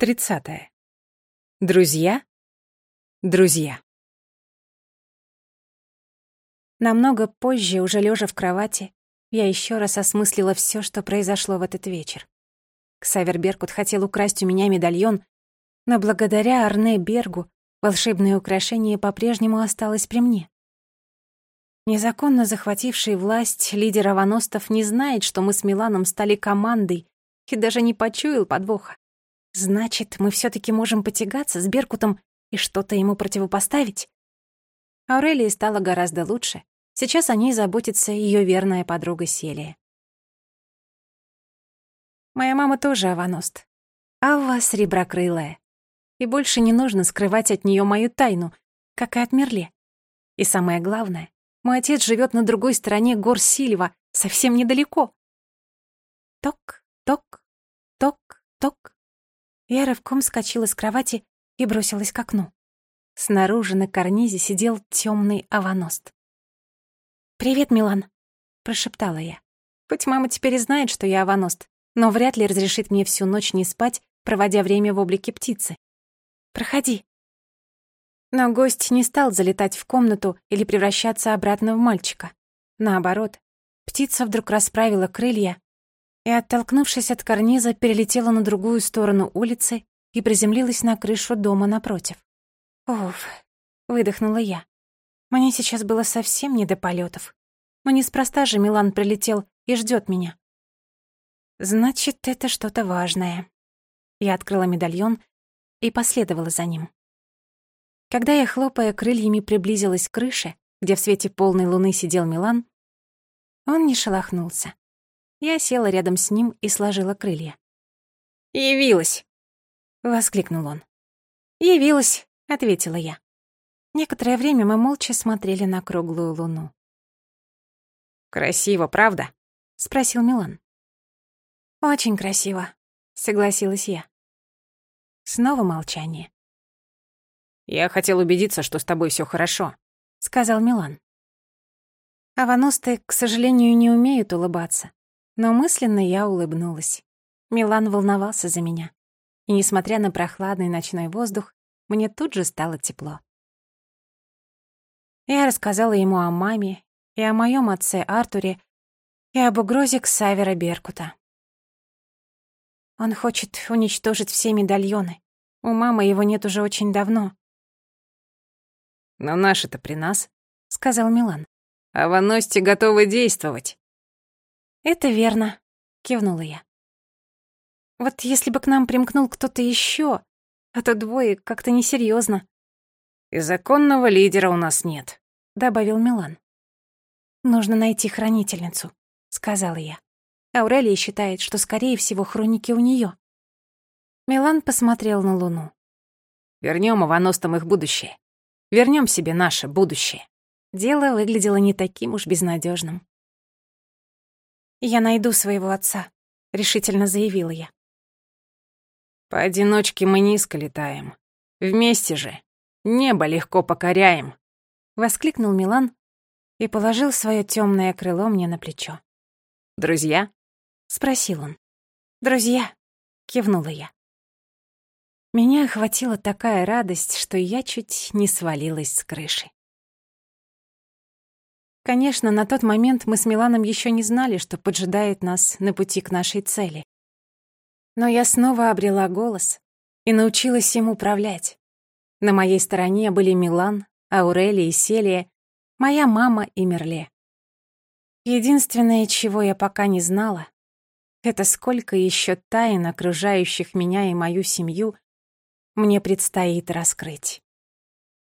Тридцатое. Друзья? Друзья. Намного позже, уже лежа в кровати, я еще раз осмыслила все, что произошло в этот вечер. Ксавер Беркут хотел украсть у меня медальон, но благодаря Арне Бергу волшебное украшение по-прежнему осталось при мне. Незаконно захвативший власть лидер Аваностов не знает, что мы с Миланом стали командой и даже не почуял подвоха. Значит, мы все таки можем потягаться с Беркутом и что-то ему противопоставить? Аурелии стало гораздо лучше. Сейчас о ней заботится ее верная подруга Селия. Моя мама тоже аваност. Ава среброкрылая. И больше не нужно скрывать от нее мою тайну, как и от Мерле. И самое главное, мой отец живет на другой стороне гор Сильва, совсем недалеко. Я рывком скочила с кровати и бросилась к окну. Снаружи на карнизе сидел темный аваност. «Привет, Милан», — прошептала я. Хоть мама теперь и знает, что я аваност, но вряд ли разрешит мне всю ночь не спать, проводя время в облике птицы. «Проходи». Но гость не стал залетать в комнату или превращаться обратно в мальчика. Наоборот, птица вдруг расправила крылья и, оттолкнувшись от карниза, перелетела на другую сторону улицы и приземлилась на крышу дома напротив. «Уф», — выдохнула я. Мне сейчас было совсем не до полетов. Но неспроста же Милан прилетел и ждет меня. Значит, это что-то важное. Я открыла медальон и последовала за ним. Когда я, хлопая крыльями, приблизилась к крыше, где в свете полной луны сидел Милан, он не шелохнулся. Я села рядом с ним и сложила крылья. «Явилась!» — воскликнул он. «Явилась!» — ответила я. Некоторое время мы молча смотрели на круглую луну. «Красиво, правда?» — спросил Милан. «Очень красиво», — согласилась я. Снова молчание. «Я хотел убедиться, что с тобой все хорошо», — сказал Милан. Аваносты, к сожалению, не умеют улыбаться но мысленно я улыбнулась. Милан волновался за меня. И, несмотря на прохладный ночной воздух, мне тут же стало тепло. Я рассказала ему о маме и о моем отце Артуре и об угрозе Ксавера Беркута. Он хочет уничтожить все медальоны. У мамы его нет уже очень давно. «Но наши-то при нас», — сказал Милан. «А Ваности готовы действовать». «Это верно», — кивнула я. «Вот если бы к нам примкнул кто-то еще, а то двое как-то несерьезно. «И законного лидера у нас нет», — добавил Милан. «Нужно найти хранительницу», — сказала я. Аурелия считает, что, скорее всего, хроники у нее. Милан посмотрел на Луну. Вернем Иваностам их будущее. Вернем себе наше будущее». Дело выглядело не таким уж безнадежным. «Я найду своего отца», — решительно заявила я. «Поодиночке мы низко летаем. Вместе же небо легко покоряем», — воскликнул Милан и положил свое темное крыло мне на плечо. «Друзья?» — спросил он. «Друзья», — кивнула я. Меня охватила такая радость, что я чуть не свалилась с крыши. Конечно, на тот момент мы с Миланом еще не знали, что поджидает нас на пути к нашей цели. Но я снова обрела голос и научилась им управлять. На моей стороне были Милан, Аурелия и Селия, моя мама и Мерле. Единственное, чего я пока не знала, это сколько еще тайн, окружающих меня и мою семью, мне предстоит раскрыть.